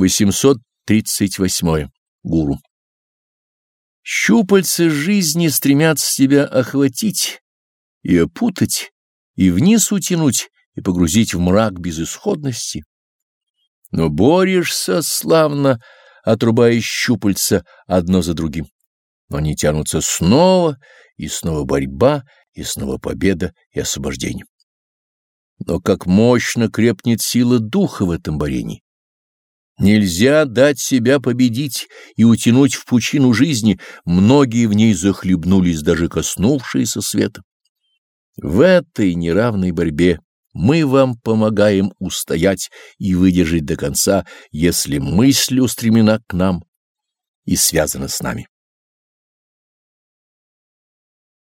838. Гуру. Щупальца жизни стремятся тебя охватить и опутать, и вниз утянуть, и погрузить в мрак безысходности. Но борешься славно, отрубая щупальца одно за другим. Но они тянутся снова, и снова борьба, и снова победа и освобождение. Но как мощно крепнет сила духа в этом борении. Нельзя дать себя победить и утянуть в пучину жизни, многие в ней захлебнулись, даже коснувшиеся света. В этой неравной борьбе мы вам помогаем устоять и выдержать до конца, если мысль устремлена к нам и связана с нами.